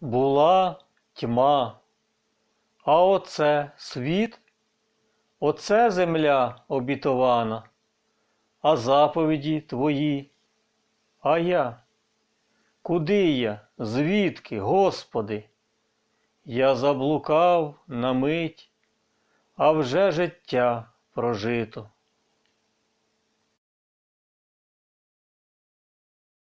Була тьма, а оце світ, оце земля обітована, а заповіді твої, а я. Куди я? Звідки, Господи? Я заблукав на мить, а вже життя прожито.